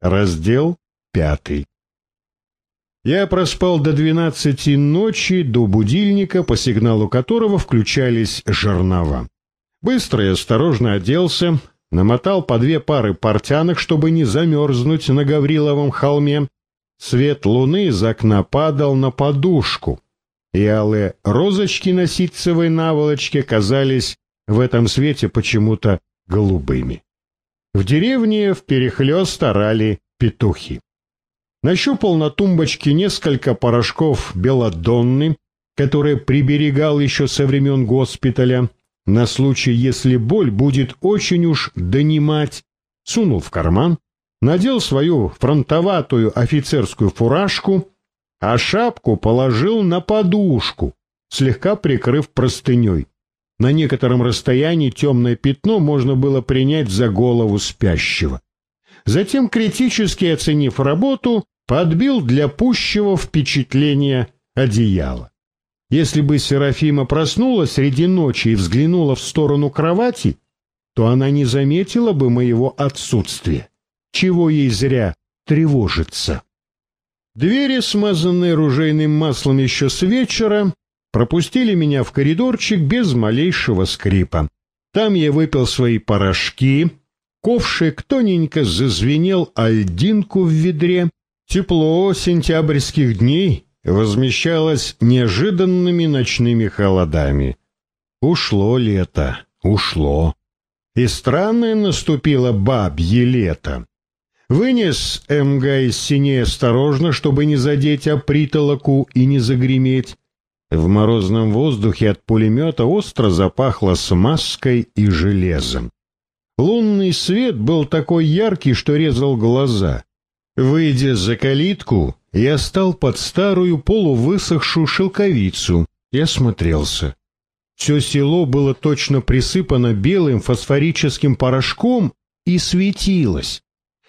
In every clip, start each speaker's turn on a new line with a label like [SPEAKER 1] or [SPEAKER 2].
[SPEAKER 1] Раздел пятый. Я проспал до двенадцати ночи, до будильника, по сигналу которого включались жернова. Быстро и осторожно оделся, намотал по две пары портянок, чтобы не замерзнуть на Гавриловом холме. Свет луны из окна падал на подушку, и алые розочки на ситцевой наволочке казались в этом свете почему-то голубыми. В деревне вперехлёст орали петухи. Нащупал на тумбочке несколько порошков белодонны, которые приберегал еще со времен госпиталя, на случай, если боль будет очень уж донимать, сунул в карман, надел свою фронтоватую офицерскую фуражку, а шапку положил на подушку, слегка прикрыв простыней. На некотором расстоянии темное пятно можно было принять за голову спящего. Затем, критически оценив работу, подбил для пущего впечатления одеяло. Если бы Серафима проснулась среди ночи и взглянула в сторону кровати, то она не заметила бы моего отсутствия. Чего ей зря тревожиться. Двери, смазанные ружейным маслом еще с вечера, пропустили меня в коридорчик без малейшего скрипа. Там я выпил свои порошки, ковшик тоненько зазвенел альдинку в ведре. Тепло сентябрьских дней возмещалось неожиданными ночными холодами. Ушло лето, ушло. И странное наступило бабье лето. Вынес МГ из синей осторожно, чтобы не задеть опритолоку и не загреметь. В морозном воздухе от пулемета остро запахло смазкой и железом. Лунный свет был такой яркий, что резал глаза. Выйдя за калитку, я стал под старую полувысохшую шелковицу и осмотрелся. Все село было точно присыпано белым фосфорическим порошком и светилось.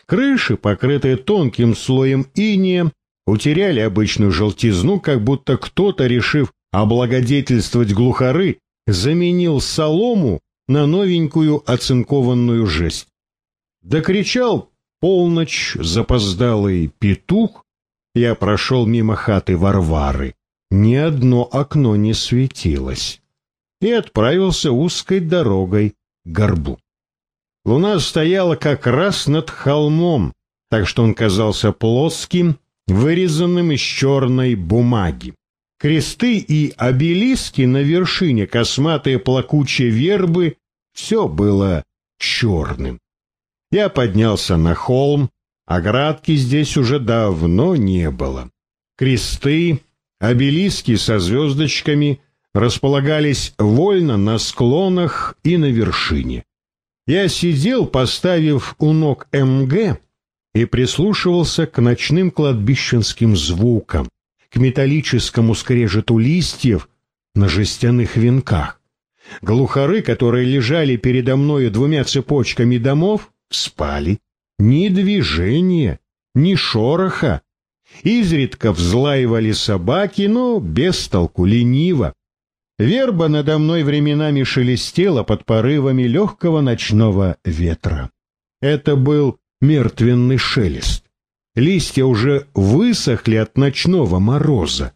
[SPEAKER 1] Крыши, покрытые тонким слоем иния, утеряли обычную желтизну, как будто кто-то, решив облагодетельствовать глухары, заменил солому на новенькую оцинкованную жесть. Докричал полночь запоздалый петух, я прошел мимо хаты Варвары. Ни одно окно не светилось. И отправился узкой дорогой к горбу. Луна стояла как раз над холмом, так что он казался плоским вырезанным из черной бумаги. Кресты и обелиски на вершине, косматые плакучие вербы — все было черным. Я поднялся на холм, оградки здесь уже давно не было. Кресты, обелиски со звездочками располагались вольно на склонах и на вершине. Я сидел, поставив у ног МГ, и прислушивался к ночным кладбищенским звукам, к металлическому скрежету листьев на жестяных венках. Глухары, которые лежали передо мною двумя цепочками домов, спали. Ни движения, ни шороха. Изредка взлаивали собаки, но без толку лениво. Верба надо мной временами шелестела под порывами легкого ночного ветра. Это был мертвенный шелест. Листья уже высохли от ночного мороза.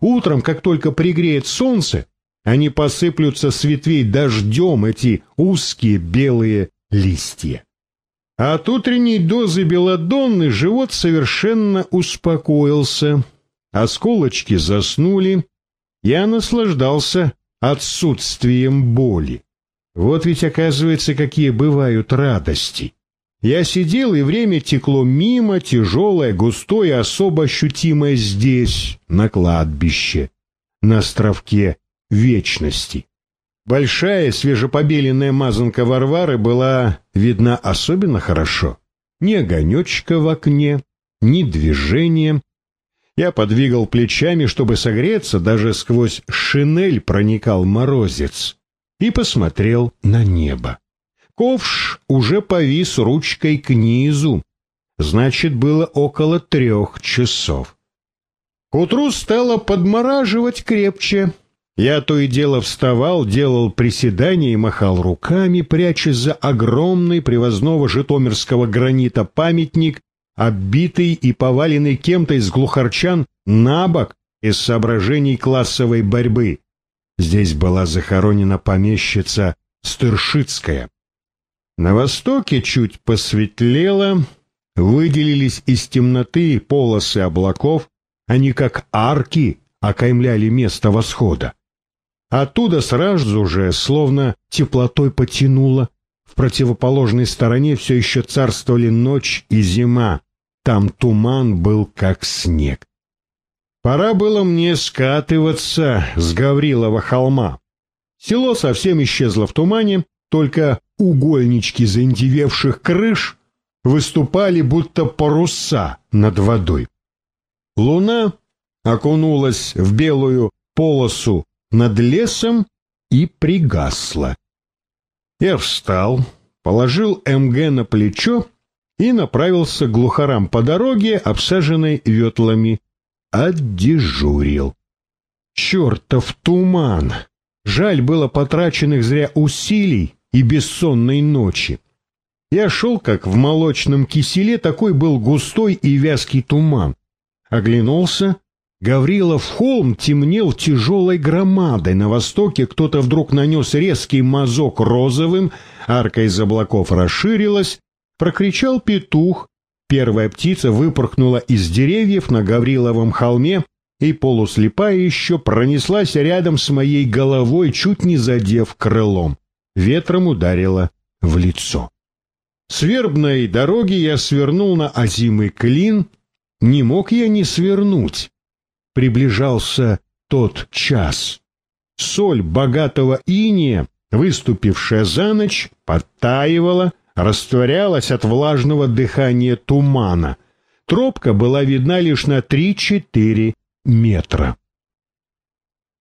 [SPEAKER 1] Утром, как только пригреет солнце, они посыплются с ветвей дождем, эти узкие белые листья. От утренней дозы белодонны живот совершенно успокоился. Осколочки заснули. Я наслаждался отсутствием боли. Вот ведь, оказывается, какие бывают радости. Я сидел, и время текло мимо, тяжелое, густое, особо ощутимое здесь, на кладбище, на островке вечности. Большая свежепобеленная мазанка Варвары была видна особенно хорошо. Ни огонечка в окне, ни движения. Я подвигал плечами, чтобы согреться, даже сквозь шинель проникал морозец, и посмотрел на небо. Ковш уже повис ручкой к низу. Значит, было около трех часов. К утру стало подмораживать крепче. Я то и дело вставал, делал приседания и махал руками, прячась за огромный привозного житомирского гранита памятник оббитый и поваленный кем-то из глухарчан на бок из соображений классовой борьбы. Здесь была захоронена помещица Стыршицкая. На востоке чуть посветлело, выделились из темноты полосы облаков, они как арки окаймляли место восхода. Оттуда сразу же, словно теплотой потянуло, в противоположной стороне все еще царствовали ночь и зима. Там туман был как снег. Пора было мне скатываться с Гаврилова холма. Село совсем исчезло в тумане, только угольнички заиндевевших крыш выступали будто паруса над водой. Луна окунулась в белую полосу над лесом и пригасла. Я встал, положил МГ на плечо и направился к глухарам по дороге, обсаженной ветлами. Отдежурил. Чертов туман! Жаль было потраченных зря усилий и бессонной ночи. Я шел, как в молочном киселе, такой был густой и вязкий туман. Оглянулся, Гаврилов холм темнел тяжелой громадой. На востоке кто-то вдруг нанес резкий мазок розовым, арка из облаков расширилась, прокричал петух. Первая птица выпорхнула из деревьев на Гавриловом холме и, полуслепая еще, пронеслась рядом с моей головой, чуть не задев крылом. Ветром ударила в лицо. С вербной дороги я свернул на озимый клин. Не мог я не свернуть приближался тот час. Соль богатого иния, выступившая за ночь, подтаивала, растворялась от влажного дыхания тумана. Тропка была видна лишь на три-четыре метра.